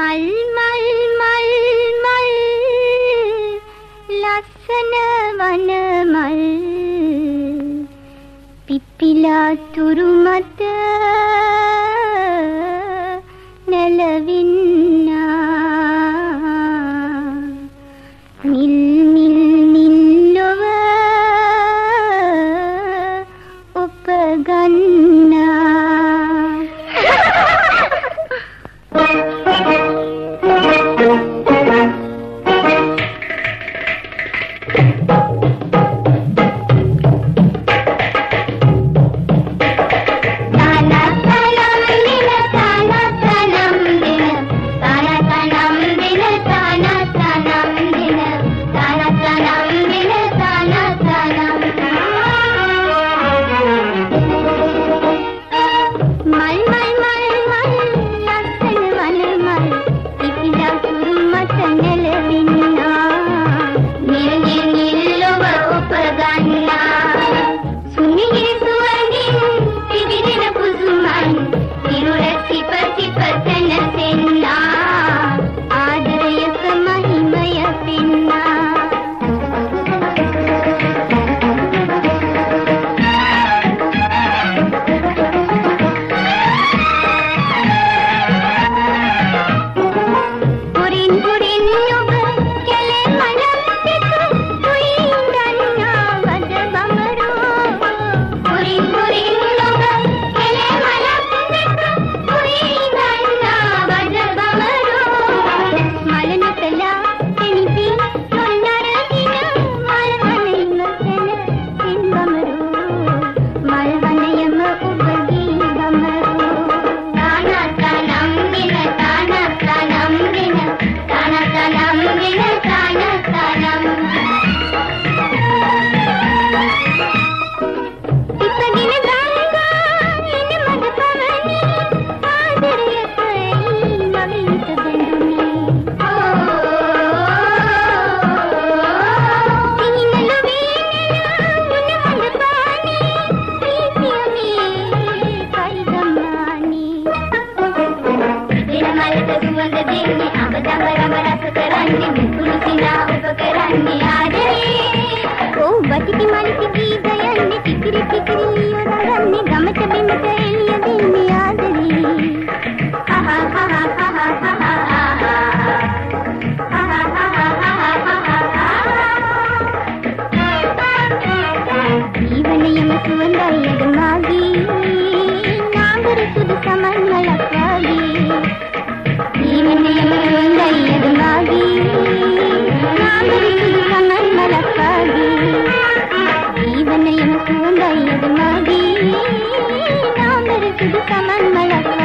මල් මල් මල් මල්. ලස්සන වන මල්. පිපිලා තුරු මත. නැලවින් ගඳ දෙන්නේ අඹ දඹ රඹ රස කරන්නේ මුකුළු කිනා උප කරන්නේ ආදරේ ඕ බටිති මලිති ගීත යන්නේ ටිකිරි ටිකිරි ලියෝ නගන්නේ ගමට බිමට එළිය දෙන්නේ ආදරේ හා හා හා හා හා හා ජීවනයම සුවඳයි අද මාගේ නාගර සුදු සමන් பூங்கயது மதி நாம் இருக்குது சமன்மயம்